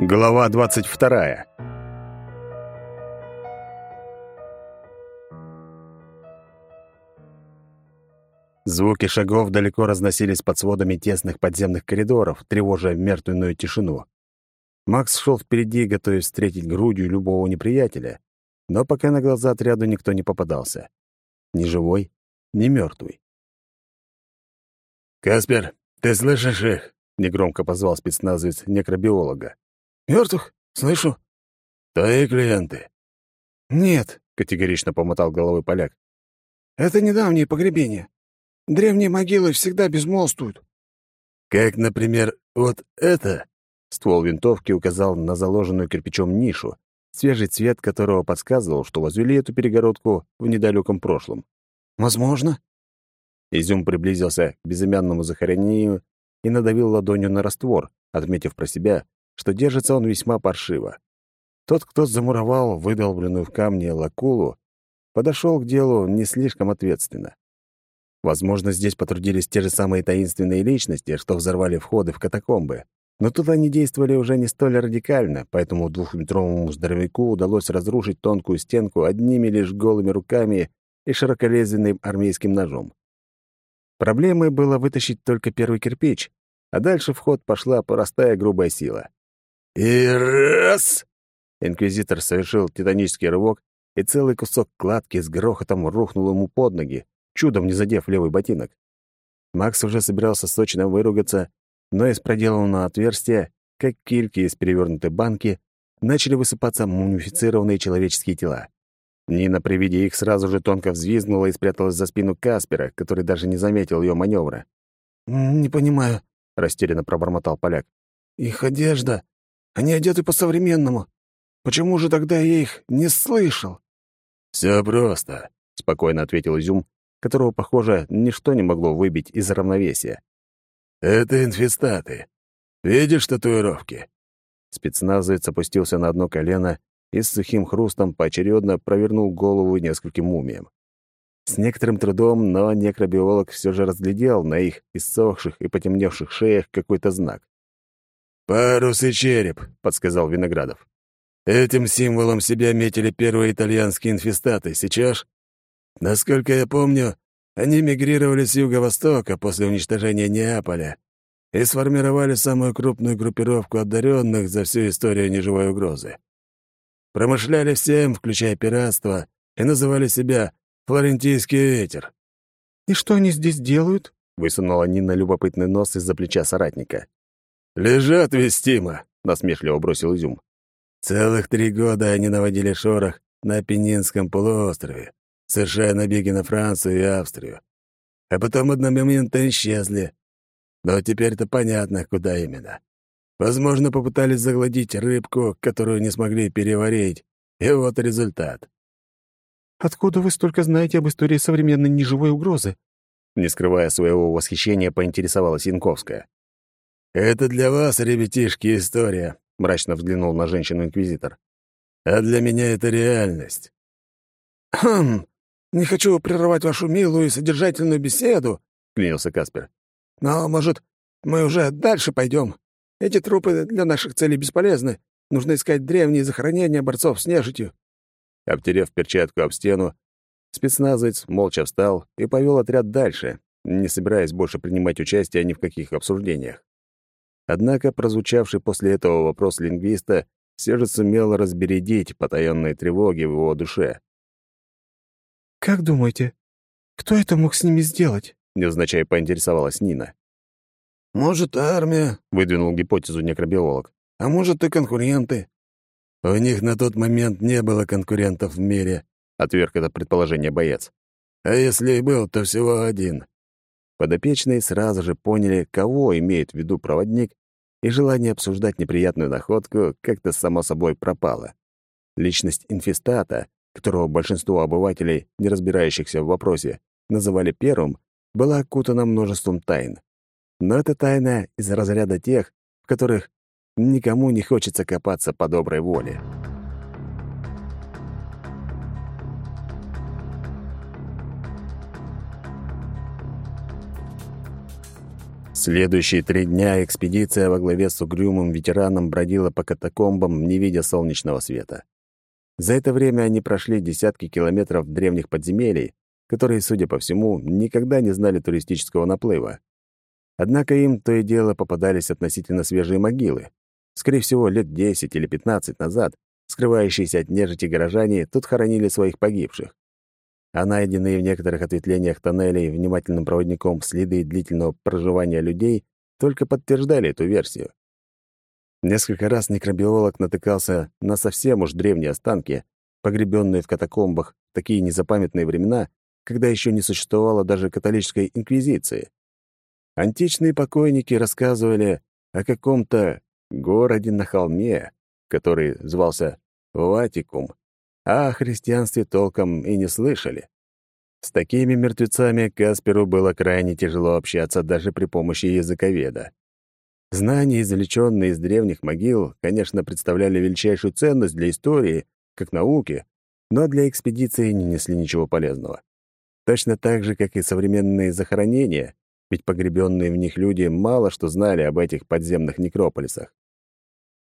Глава 22. Звуки шагов далеко разносились под сводами тесных подземных коридоров, тревожа мертвенную тишину. Макс шел впереди, готовясь встретить грудью любого неприятеля, но пока на глаза отряду никто не попадался. Ни живой, ни мертвый. «Каспер, ты слышишь их?» — негромко позвал спецназовец некробиолога. «Мертвых? Слышу». «Твои клиенты?» «Нет», — категорично помотал головой поляк. «Это недавние погребения. Древние могилы всегда безмолвствуют». «Как, например, вот это?» Ствол винтовки указал на заложенную кирпичом нишу, свежий цвет которого подсказывал, что возвели эту перегородку в недалеком прошлом. «Возможно». Изюм приблизился к безымянному захоронению и надавил ладонью на раствор, отметив про себя, что держится он весьма паршиво. Тот, кто замуровал выдолбленную в камне лакулу, подошел к делу не слишком ответственно. Возможно, здесь потрудились те же самые таинственные личности, что взорвали входы в катакомбы. Но тут они действовали уже не столь радикально, поэтому двухметровому здоровяку удалось разрушить тонкую стенку одними лишь голыми руками и широколезвенным армейским ножом. Проблемой было вытащить только первый кирпич, а дальше в ход пошла простая грубая сила. И раз! Инквизитор совершил титанический рывок, и целый кусок кладки с грохотом рухнул ему под ноги, чудом не задев левый ботинок. Макс уже собирался сочно выругаться, но из проделанного отверстия, как кильки из перевернутой банки, начали высыпаться мумифицированные человеческие тела. Нина при виде их сразу же тонко взвизгнула и спряталась за спину Каспера, который даже не заметил ее маневра. «Не понимаю», — растерянно пробормотал поляк. «Их одежда. Они одеты по-современному. Почему же тогда я их не слышал?» «Все просто», — спокойно ответил Изюм, которого, похоже, ничто не могло выбить из равновесия. «Это инфестаты. Видишь татуировки?» Спецназовец опустился на одно колено и с сухим хрустом поочередно провернул голову нескольким мумиям. С некоторым трудом, но некробиолог все же разглядел на их иссохших и потемневших шеях какой-то знак. «Парус и череп», — подсказал Виноградов. «Этим символом себя метили первые итальянские инфестаты. Сейчас, насколько я помню, они мигрировали с юго-востока после уничтожения Неаполя и сформировали самую крупную группировку одаренных за всю историю неживой угрозы. Промышляли всем, включая пиратство, и называли себя «Флорентийский ветер». «И что они здесь делают?» — высунула Нина любопытный нос из-за плеча соратника. «Лежат вестимо», — насмешливо бросил Изюм. «Целых три года они наводили шорох на Апеннинском полуострове, совершая набеги на Францию и Австрию. А потом одномоментно исчезли. Но теперь-то понятно, куда именно. Возможно, попытались загладить рыбку, которую не смогли переварить. И вот результат. «Откуда вы столько знаете об истории современной неживой угрозы?» Не скрывая своего восхищения, поинтересовалась Янковская. «Это для вас, ребятишки, история», — мрачно взглянул на женщину-инквизитор. «А для меня это реальность». «Хм, не хочу прерывать вашу милую и содержательную беседу», — клянился Каспер. «Но, может, мы уже дальше пойдем? Эти трупы для наших целей бесполезны. Нужно искать древние захоронения борцов с нежитью». Обтерев перчатку об стену, спецназовец молча встал и повел отряд дальше, не собираясь больше принимать участие ни в каких обсуждениях. Однако прозвучавший после этого вопрос лингвиста все же сумел разбередить потаенные тревоги в его душе. «Как думаете, кто это мог с ними сделать?» — невзначай поинтересовалась Нина. «Может, армия», — выдвинул гипотезу некробиолог. «А может, и конкуренты». «У них на тот момент не было конкурентов в мире», — отверг это предположение боец. «А если и был, то всего один». Подопечные сразу же поняли, кого имеет в виду проводник, и желание обсуждать неприятную находку как-то само собой пропало. Личность инфестата, которого большинство обывателей, не разбирающихся в вопросе, называли первым, была окутана множеством тайн. Но это тайна из разряда тех, в которых никому не хочется копаться по доброй воле. Следующие три дня экспедиция во главе с угрюмым ветераном бродила по катакомбам, не видя солнечного света. За это время они прошли десятки километров древних подземелий, которые, судя по всему, никогда не знали туристического наплыва. Однако им то и дело попадались относительно свежие могилы. Скорее всего, лет 10 или 15 назад скрывающиеся от нежити горожане тут хоронили своих погибших а найденные в некоторых ответвлениях тоннелей внимательным проводником следы длительного проживания людей только подтверждали эту версию. Несколько раз некробиолог натыкался на совсем уж древние останки, погребенные в катакомбах в такие незапамятные времена, когда еще не существовало даже католической инквизиции. Античные покойники рассказывали о каком-то городе на холме, который звался Ватикум, а о христианстве толком и не слышали. С такими мертвецами Касперу было крайне тяжело общаться даже при помощи языковеда. Знания, извлеченные из древних могил, конечно, представляли величайшую ценность для истории, как науки, но для экспедиции не несли ничего полезного. Точно так же, как и современные захоронения, ведь погребенные в них люди мало что знали об этих подземных некрополисах.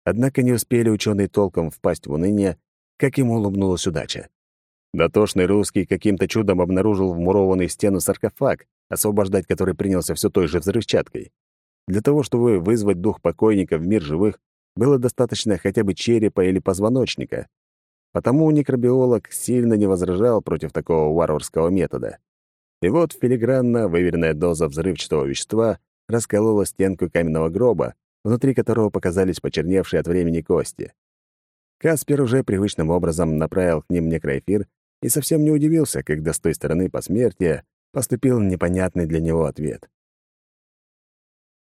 Однако не успели ученые толком впасть в уныние, как ему улыбнулась удача. Дотошный русский каким-то чудом обнаружил вмурованный в стену саркофаг, освобождать который принялся все той же взрывчаткой. Для того, чтобы вызвать дух покойника в мир живых, было достаточно хотя бы черепа или позвоночника. Потому некробиолог сильно не возражал против такого варварского метода. И вот филигранно выверенная доза взрывчатого вещества расколола стенку каменного гроба, внутри которого показались почерневшие от времени кости. Каспер уже привычным образом направил к ним некроэфир и совсем не удивился, когда с той стороны посмертия поступил непонятный для него ответ.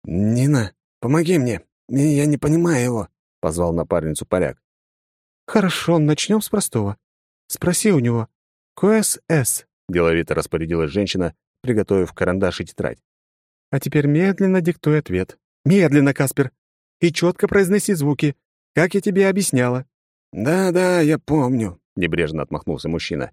«Нина, помоги мне, я не понимаю его», — позвал напарницу поляк. «Хорошо, начнем с простого. Спроси у него. КСС», — деловито распорядилась женщина, приготовив карандаш и тетрадь. «А теперь медленно диктуй ответ. Медленно, Каспер. И четко произноси звуки, как я тебе объясняла». «Да-да, я помню», — небрежно отмахнулся мужчина.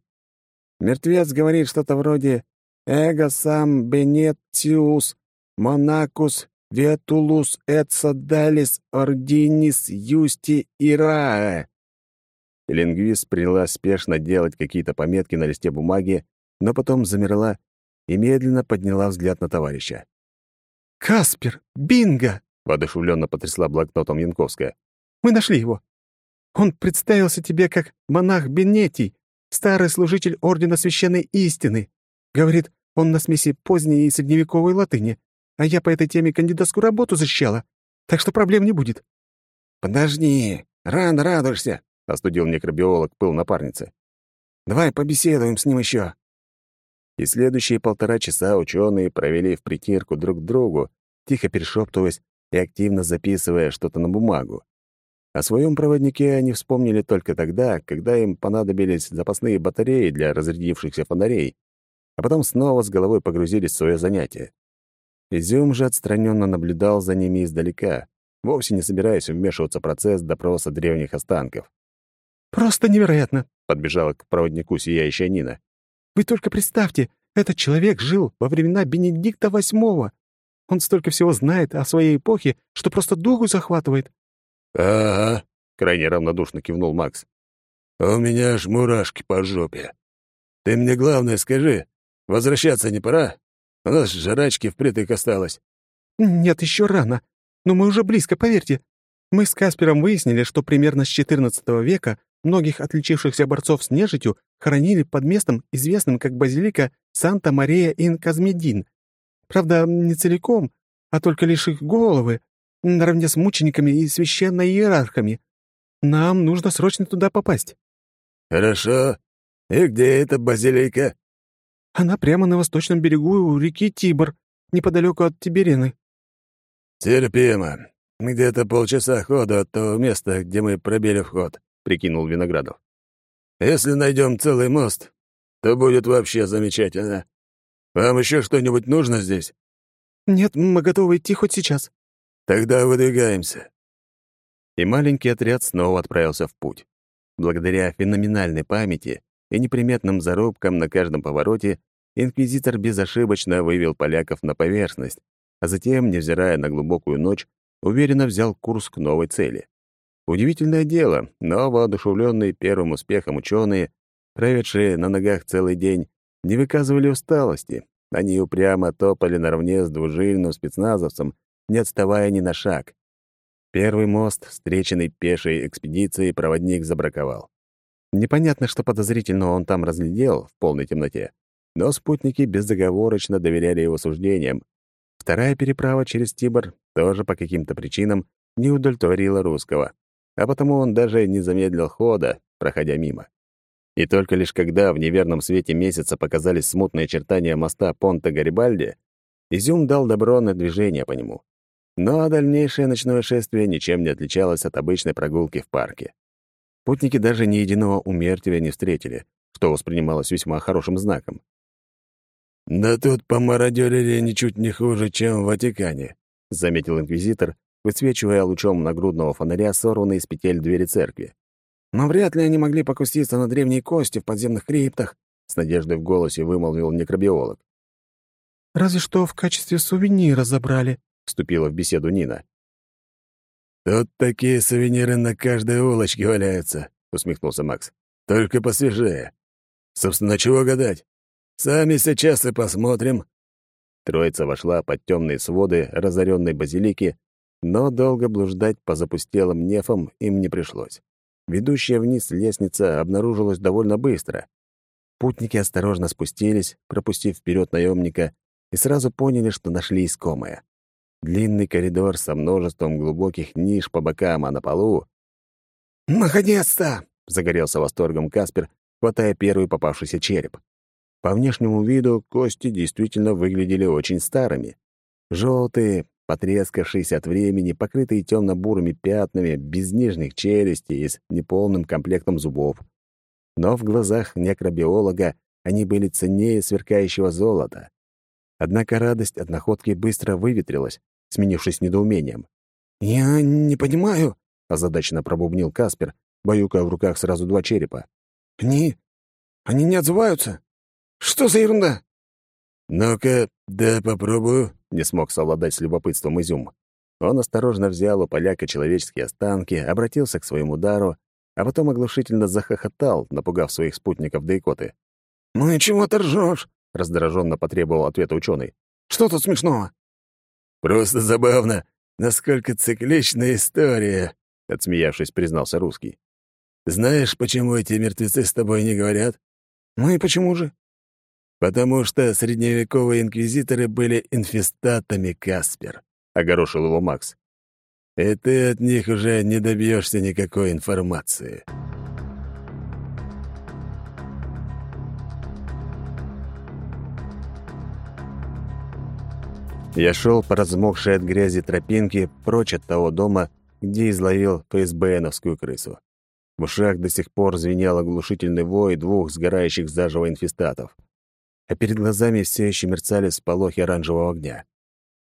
«Мертвец говорит что-то вроде «Эго сам бенетиус монакус ветулус эца далис ординис юсти ирае». Лингвист принялась спешно делать какие-то пометки на листе бумаги, но потом замерла и медленно подняла взгляд на товарища. «Каспер! Бинго!» — воодушевленно потрясла блокнотом Янковская. «Мы нашли его. Он представился тебе как монах Бенетий, старый служитель Ордена Священной Истины. Говорит, он на смеси поздней и средневековой латыни, а я по этой теме кандидатскую работу защищала, так что проблем не будет». «Подожди, рано радуешься», — остудил некробиолог пыл напарницы. «Давай побеседуем с ним еще». И следующие полтора часа ученые провели в притирку друг к другу, тихо перешептываясь и активно записывая что-то на бумагу. О своем проводнике они вспомнили только тогда, когда им понадобились запасные батареи для разрядившихся фонарей, а потом снова с головой погрузились в свое занятие. Изюм же отстраненно наблюдал за ними издалека, вовсе не собираясь вмешиваться в процесс допроса древних останков. «Просто невероятно!» — подбежала к проводнику сияющая Нина. «Вы только представьте, этот человек жил во времена Бенедикта VIII. Он столько всего знает о своей эпохе, что просто духу захватывает. «Ага», — крайне равнодушно кивнул Макс. «У меня аж мурашки по жопе. Ты мне главное скажи, возвращаться не пора? У нас жрачки впритык осталось». «Нет, еще рано. Но мы уже близко, поверьте. Мы с Каспером выяснили, что примерно с XIV века многих отличившихся борцов с нежитью хоронили под местом, известным как базилика Санта-Мария-ин-Казмедин. Правда, не целиком, а только лишь их головы, наравне с мучениками и священной иерархами. Нам нужно срочно туда попасть». «Хорошо. И где эта базилика?» «Она прямо на восточном берегу у реки Тибр, неподалеку от Тиберины». «Терпимо. Где-то полчаса хода от того места, где мы пробили вход», — прикинул Виноградов. «Если найдем целый мост, то будет вообще замечательно. Вам еще что-нибудь нужно здесь?» «Нет, мы готовы идти хоть сейчас». Тогда выдвигаемся. И маленький отряд снова отправился в путь. Благодаря феноменальной памяти и неприметным зарубкам на каждом повороте инквизитор безошибочно вывел поляков на поверхность, а затем, невзирая на глубокую ночь, уверенно взял курс к новой цели. Удивительное дело, но воодушевленные первым успехом ученые, проведшие на ногах целый день, не выказывали усталости. Они упрямо топали наравне с двужильным спецназовцем, не отставая ни на шаг. Первый мост, встреченный пешей экспедицией, проводник забраковал. Непонятно, что подозрительного он там разглядел в полной темноте, но спутники безоговорочно доверяли его суждениям. Вторая переправа через Тибр тоже по каким-то причинам не удовлетворила русского, а потому он даже не замедлил хода, проходя мимо. И только лишь когда в неверном свете месяца показались смутные очертания моста Понта-Гарибальди, Изюм дал добро на движение по нему. Но дальнейшее ночное шествие ничем не отличалось от обычной прогулки в парке. Путники даже ни единого умертвия не встретили, что воспринималось весьма хорошим знаком. «Да тут помародерили ничуть не хуже, чем в Ватикане», — заметил инквизитор, высвечивая лучом нагрудного фонаря сорванные из петель двери церкви. «Но вряд ли они могли покуситься на древние кости в подземных криптах», — с надеждой в голосе вымолвил некробиолог. «Разве что в качестве сувенира забрали», — вступила в беседу Нина. «Тут такие сувениры на каждой улочке валяются», — усмехнулся Макс. «Только посвежее. Собственно, чего гадать? Сами сейчас и посмотрим». Троица вошла под темные своды разоренной базилики, но долго блуждать по запустелым нефам им не пришлось. Ведущая вниз лестница обнаружилась довольно быстро. Путники осторожно спустились, пропустив вперед наемника, и сразу поняли, что нашли искомое. Длинный коридор со множеством глубоких ниш по бокам, а на полу... «Наконец-то!» — загорелся восторгом Каспер, хватая первый попавшийся череп. По внешнему виду кости действительно выглядели очень старыми. Желтые, потрескавшиеся от времени, покрытые темно-бурыми пятнами, без нижних челюстей и с неполным комплектом зубов. Но в глазах некробиолога они были ценнее сверкающего золота. Однако радость от находки быстро выветрилась, сменившись недоумением. «Я не понимаю», — озадаченно пробубнил Каспер, баюкая в руках сразу два черепа. «Они... они не отзываются. Что за ерунда?» «Ну-ка, да попробую», — не смог совладать с любопытством изюм. Он осторожно взял у поляка человеческие останки, обратился к своему дару, а потом оглушительно захохотал, напугав своих спутников икоты. «Ну и чего ты ржешь?» — раздраженно потребовал ответа ученый. «Что тут смешного?» «Просто забавно, насколько цикличная история», — отсмеявшись, признался русский. «Знаешь, почему эти мертвецы с тобой не говорят?» «Ну и почему же?» «Потому что средневековые инквизиторы были инфестатами, Каспер», — огорошил его Макс. «И ты от них уже не добьешься никакой информации». Я шел по размокшей от грязи тропинке прочь от того дома, где изловил ФСБНовскую крысу. В ушах до сих пор звенел оглушительный вой двух сгорающих заживо инфестатов. А перед глазами все еще мерцали сполохи оранжевого огня.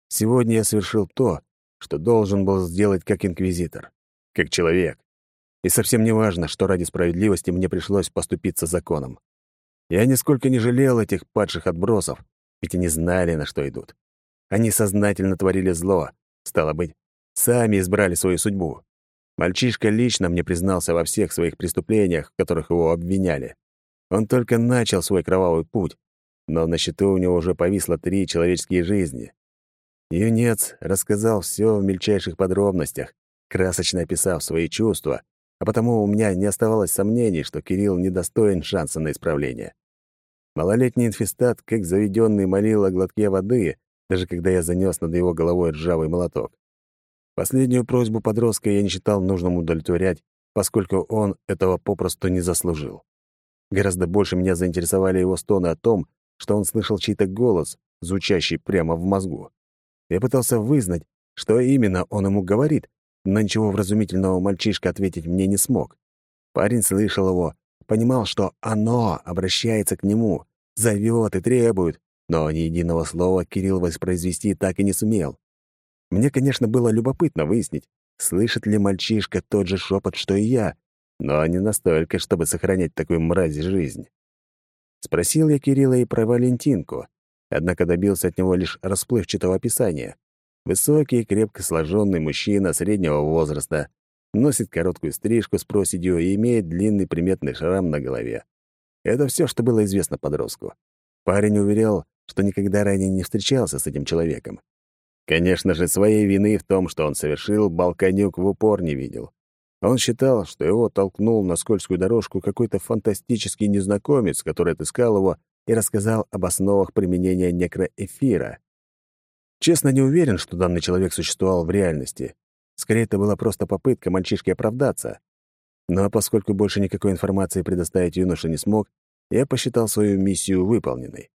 Сегодня я совершил то, что должен был сделать как инквизитор, как человек. И совсем не важно, что ради справедливости мне пришлось поступиться законом. Я нисколько не жалел этих падших отбросов, ведь они знали, на что идут. Они сознательно творили зло. Стало быть, сами избрали свою судьбу. Мальчишка лично мне признался во всех своих преступлениях, в которых его обвиняли. Он только начал свой кровавый путь, но на счету у него уже повисло три человеческие жизни. Юнец рассказал все в мельчайших подробностях, красочно описав свои чувства, а потому у меня не оставалось сомнений, что Кирилл недостоин шанса на исправление. Малолетний инфестат, как заведенный, молил о глотке воды, даже когда я занес над его головой ржавый молоток. Последнюю просьбу подростка я не считал нужным удовлетворять, поскольку он этого попросту не заслужил. Гораздо больше меня заинтересовали его стоны о том, что он слышал чей-то голос, звучащий прямо в мозгу. Я пытался вызнать, что именно он ему говорит, но ничего вразумительного мальчишка ответить мне не смог. Парень слышал его, понимал, что оно обращается к нему, зовет и требует, но ни единого слова Кирилл воспроизвести так и не сумел. Мне, конечно, было любопытно выяснить, слышит ли мальчишка тот же шепот, что и я, но не настолько, чтобы сохранять такую мразь жизнь. Спросил я Кирилла и про Валентинку, однако добился от него лишь расплывчатого описания. Высокий, крепко сложенный мужчина среднего возраста, носит короткую стрижку с проседью и имеет длинный приметный шрам на голове. Это все, что было известно подростку. Парень уверял, что никогда ранее не встречался с этим человеком. Конечно же, своей вины в том, что он совершил, Балканюк в упор не видел. Он считал, что его толкнул на скользкую дорожку какой-то фантастический незнакомец, который отыскал его и рассказал об основах применения некроэфира. Честно, не уверен, что данный человек существовал в реальности. Скорее, это была просто попытка мальчишки оправдаться. Но поскольку больше никакой информации предоставить юноша не смог, я посчитал свою миссию выполненной.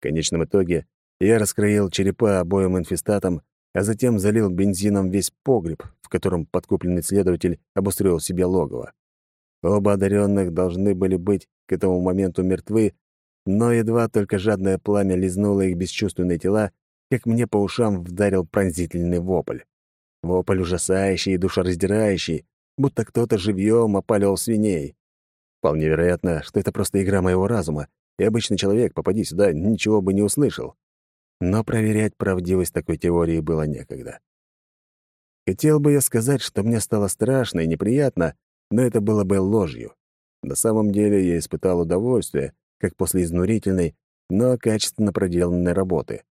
В конечном итоге я раскроил черепа обоим инфестатам, а затем залил бензином весь погреб, в котором подкупленный следователь обустроил себе логово. Оба одаренных должны были быть к этому моменту мертвы, но едва только жадное пламя лизнуло их бесчувственные тела, как мне по ушам вдарил пронзительный вопль. Вопль ужасающий и душераздирающий, будто кто-то живьем опаливал свиней. Вполне вероятно, что это просто игра моего разума, и обычный человек, попади сюда, ничего бы не услышал. Но проверять правдивость такой теории было некогда. Хотел бы я сказать, что мне стало страшно и неприятно, но это было бы ложью. На самом деле я испытал удовольствие, как после изнурительной, но качественно проделанной работы.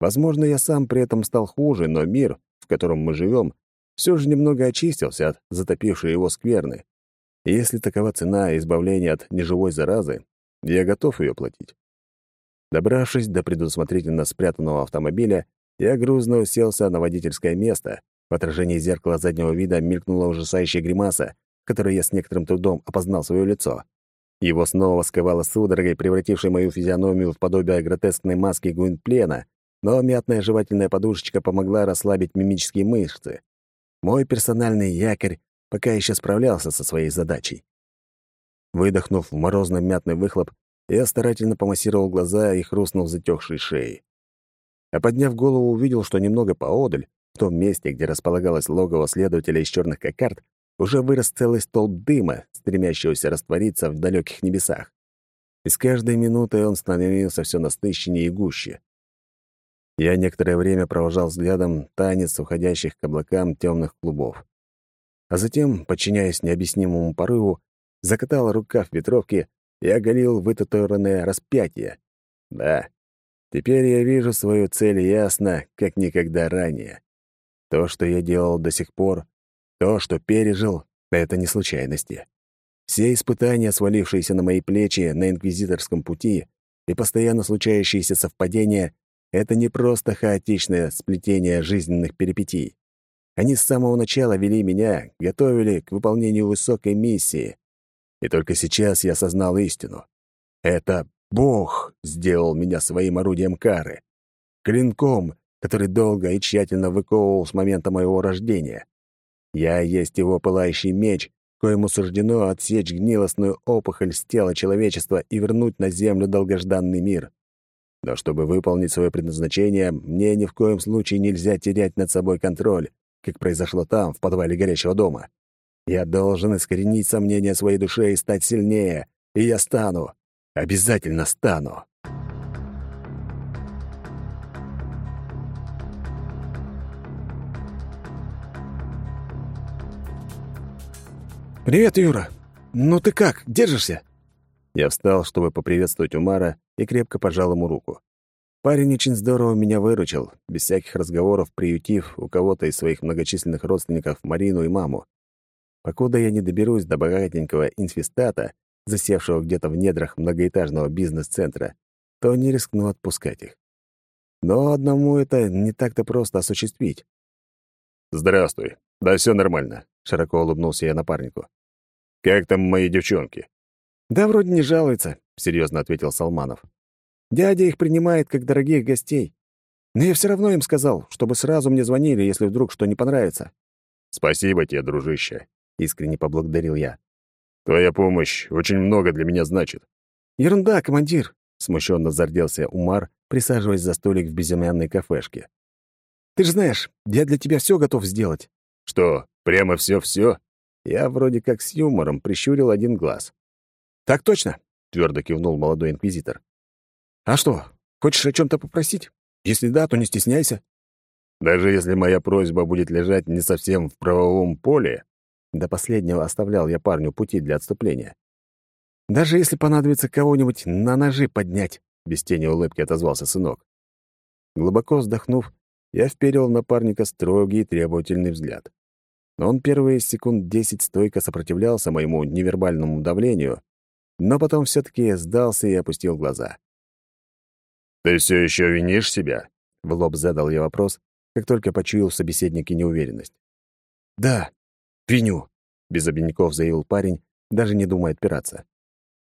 Возможно, я сам при этом стал хуже, но мир, в котором мы живем, все же немного очистился от затопившей его скверны. И если такова цена избавления от неживой заразы, я готов ее платить. Добравшись до предусмотрительно спрятанного автомобиля, я грузно уселся на водительское место. В отражении зеркала заднего вида мелькнула ужасающая гримаса, которой я с некоторым трудом опознал свое лицо. Его снова сковало судорогой, превратившей мою физиономию в подобие гротескной маски Гуинплена, но мятная жевательная подушечка помогла расслабить мимические мышцы. Мой персональный якорь пока еще справлялся со своей задачей. Выдохнув в морозный мятный выхлоп, я старательно помассировал глаза и хрустнул затекшей шеей. А подняв голову, увидел, что немного поодаль, в том месте, где располагалось логово следователя из черных кокард, уже вырос целый столб дыма, стремящегося раствориться в далеких небесах. И с каждой минутой он становился все насыщеннее и гуще. Я некоторое время провожал взглядом танец уходящих к облакам темных клубов. А затем, подчиняясь необъяснимому порыву, закатал рукав ветровки и оголил вытатуированное распятие. Да, теперь я вижу свою цель ясно, как никогда ранее. То, что я делал до сих пор, то, что пережил, — это не случайности. Все испытания, свалившиеся на мои плечи на инквизиторском пути, и постоянно случающиеся совпадения — это не просто хаотичное сплетение жизненных перипетий. Они с самого начала вели меня, готовили к выполнению высокой миссии. И только сейчас я осознал истину. Это Бог сделал меня своим орудием кары. Клинком, который долго и тщательно выковывал с момента моего рождения. Я есть его пылающий меч, коему суждено отсечь гнилостную опухоль с тела человечества и вернуть на землю долгожданный мир. Но чтобы выполнить свое предназначение, мне ни в коем случае нельзя терять над собой контроль, как произошло там, в подвале горящего дома. Я должен искоренить сомнения своей душе и стать сильнее. И я стану. Обязательно стану. «Привет, Юра. Ну ты как, держишься?» Я встал, чтобы поприветствовать Умара, и крепко пожал ему руку. Парень очень здорово меня выручил, без всяких разговоров приютив у кого-то из своих многочисленных родственников Марину и маму. Покуда я не доберусь до богатенького инфестата, засевшего где-то в недрах многоэтажного бизнес-центра, то не рискну отпускать их. Но одному это не так-то просто осуществить. «Здравствуй. Да все нормально», — широко улыбнулся я напарнику. «Как там мои девчонки?» «Да вроде не жалуются», — серьезно ответил Салманов. Дядя их принимает как дорогих гостей. Но я все равно им сказал, чтобы сразу мне звонили, если вдруг что не понравится». «Спасибо тебе, дружище», — искренне поблагодарил я. «Твоя помощь очень много для меня значит». «Ерунда, командир», — смущенно зарделся Умар, присаживаясь за столик в безымянной кафешке. «Ты же знаешь, я для тебя все готов сделать». «Что, прямо все-все?» Я вроде как с юмором прищурил один глаз. «Так точно», — твердо кивнул молодой инквизитор. А что, Хочешь о чем то попросить? Если да, то не стесняйся». Даже если моя просьба будет лежать не совсем в правовом поле, до последнего оставлял я парню пути для отступления. Даже если понадобится кого-нибудь на ножи поднять, без тени улыбки отозвался сынок. Глубоко вздохнув, я вперил в напарника строгий и требовательный взгляд. Но он первые секунд десять стойко сопротивлялся моему невербальному давлению, но потом все таки сдался и опустил глаза. «Ты все еще винишь себя?» — в лоб задал я вопрос, как только почуял в собеседнике неуверенность. «Да, виню», — без обиняков заявил парень, даже не думая отпираться.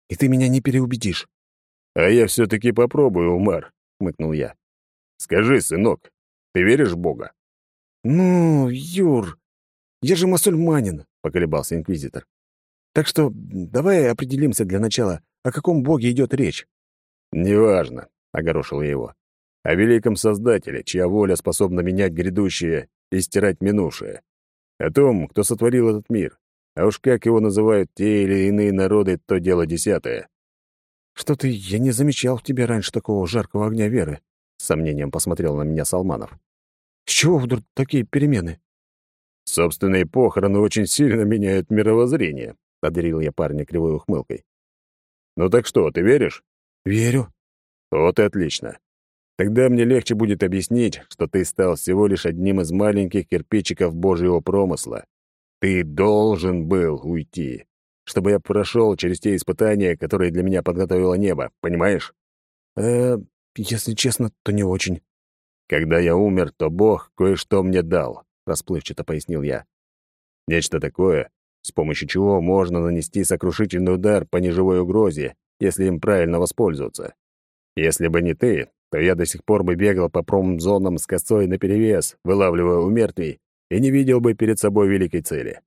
«И ты меня не переубедишь». «А я все таки попробую, Умар», — хмыкнул я. «Скажи, сынок, ты веришь в Бога?» «Ну, Юр, я же мусульманин», — поколебался инквизитор. «Так что давай определимся для начала, о каком боге идет речь». «Неважно», — огорошил я его о великом Создателе, чья воля способна менять грядущее и стирать минувшее, о том, кто сотворил этот мир. А уж как его называют те или иные народы, то дело десятое. «Что-то я не замечал в тебе раньше такого жаркого огня веры», — с сомнением посмотрел на меня Салманов. «С чего вдруг такие перемены?» «Собственные похороны очень сильно меняют мировоззрение», — одарил я парня кривой ухмылкой. «Ну так что, ты веришь?» «Верю». «Вот и отлично. Тогда мне легче будет объяснить, что ты стал всего лишь одним из маленьких кирпичиков Божьего промысла. Ты должен был уйти, чтобы я прошел через те испытания, которые для меня подготовило небо, понимаешь? Э, если честно, то не очень. Когда я умер, то Бог кое-что мне дал, расплывчато пояснил я. Нечто такое, с помощью чего можно нанести сокрушительный удар по неживой угрозе, если им правильно воспользоваться. Если бы не ты, то я до сих пор бы бегал по промзонам с косой наперевес, вылавливая у мертвей, и не видел бы перед собой великой цели.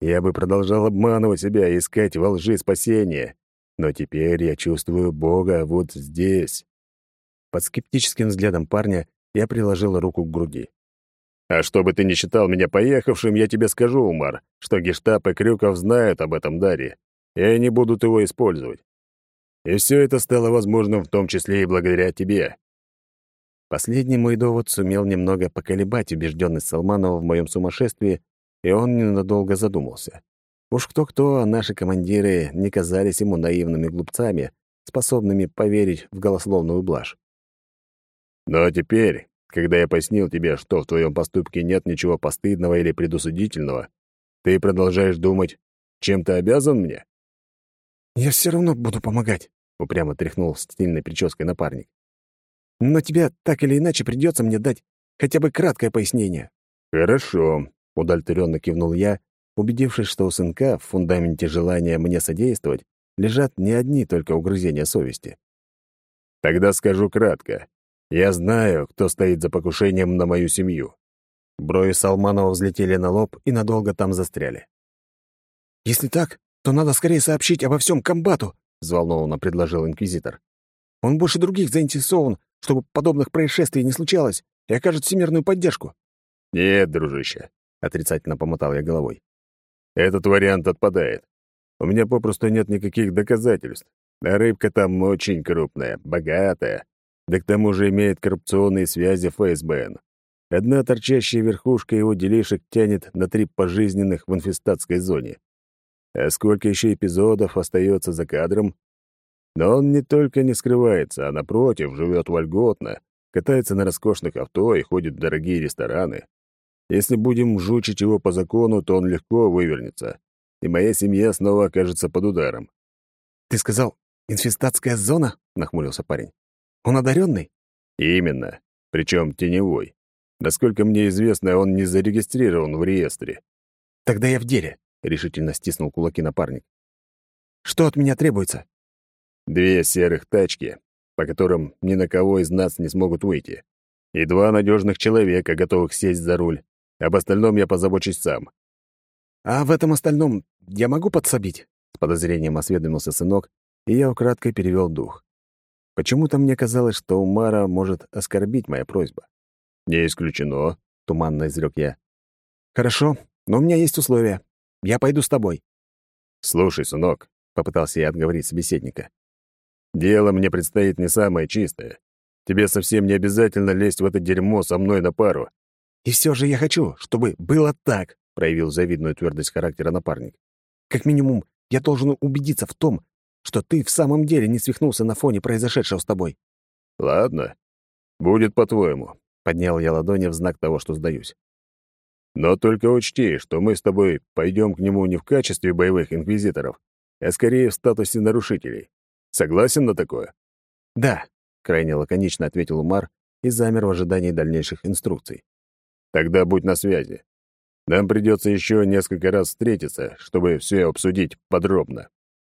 Я бы продолжал обманывать себя и искать во лжи спасения, но теперь я чувствую Бога вот здесь. Под скептическим взглядом парня я приложил руку к груди. «А чтобы ты не считал меня поехавшим, я тебе скажу, Умар, что Гештаб и Крюков знают об этом даре, и они будут его использовать. И все это стало возможным в том числе и благодаря тебе». Последний мой довод сумел немного поколебать убежденность Салманова в моем сумасшествии, и он ненадолго задумался. Уж кто-кто, а наши командиры не казались ему наивными глупцами, способными поверить в голословную блажь. «Но теперь, когда я пояснил тебе, что в твоем поступке нет ничего постыдного или предусудительного, ты продолжаешь думать, чем ты обязан мне?» «Я все равно буду помогать», — упрямо тряхнул стильной прической напарник. «Но тебе так или иначе придется мне дать хотя бы краткое пояснение». «Хорошо», — удовлетворенно кивнул я, убедившись, что у сынка в фундаменте желания мне содействовать лежат не одни только угрызения совести. «Тогда скажу кратко. Я знаю, кто стоит за покушением на мою семью». Брови Салманова взлетели на лоб и надолго там застряли. «Если так, то надо скорее сообщить обо всем комбату», — взволнованно предложил инквизитор. «Он больше других заинтересован, чтобы подобных происшествий не случалось, и окажет всемирную поддержку». «Нет, дружище», — отрицательно помотал я головой. «Этот вариант отпадает. У меня попросту нет никаких доказательств. А рыбка там очень крупная, богатая, да к тому же имеет коррупционные связи ФСБН. Одна торчащая верхушка его делишек тянет на три пожизненных в инфестатской зоне. А сколько еще эпизодов остается за кадром? Но он не только не скрывается, а напротив, живет вольготно, катается на роскошных авто и ходит в дорогие рестораны. Если будем жучить его по закону, то он легко вывернется, и моя семья снова окажется под ударом. «Ты сказал, инфестатская зона?» — нахмурился парень. «Он одаренный?» «Именно. Причем теневой. Насколько мне известно, он не зарегистрирован в реестре». «Тогда я в деле. — решительно стиснул кулаки напарник. «Что от меня требуется?» «Две серых тачки, по которым ни на кого из нас не смогут выйти, и два надежных человека, готовых сесть за руль. Об остальном я позабочусь сам». «А в этом остальном я могу подсобить?» — с подозрением осведомился сынок, и я украдкой перевел дух. Почему-то мне казалось, что Умара может оскорбить моя просьба. «Не исключено», — туманно изрек я. «Хорошо, но у меня есть условия. Я пойду с тобой». «Слушай, сынок», — попытался я отговорить собеседника. «Дело мне предстоит не самое чистое. Тебе совсем не обязательно лезть в это дерьмо со мной на пару. И все же я хочу, чтобы было так, проявил завидную твердость характера напарник. Как минимум, я должен убедиться в том, что ты в самом деле не свихнулся на фоне произошедшего с тобой. Ладно, будет по-твоему. Поднял я ладони в знак того, что сдаюсь. Но только учти, что мы с тобой пойдем к нему не в качестве боевых инквизиторов, а скорее в статусе нарушителей. Согласен на такое? Да, крайне лаконично ответил Умар и замер в ожидании дальнейших инструкций. Тогда будь на связи. Нам придется еще несколько раз встретиться, чтобы все обсудить подробно.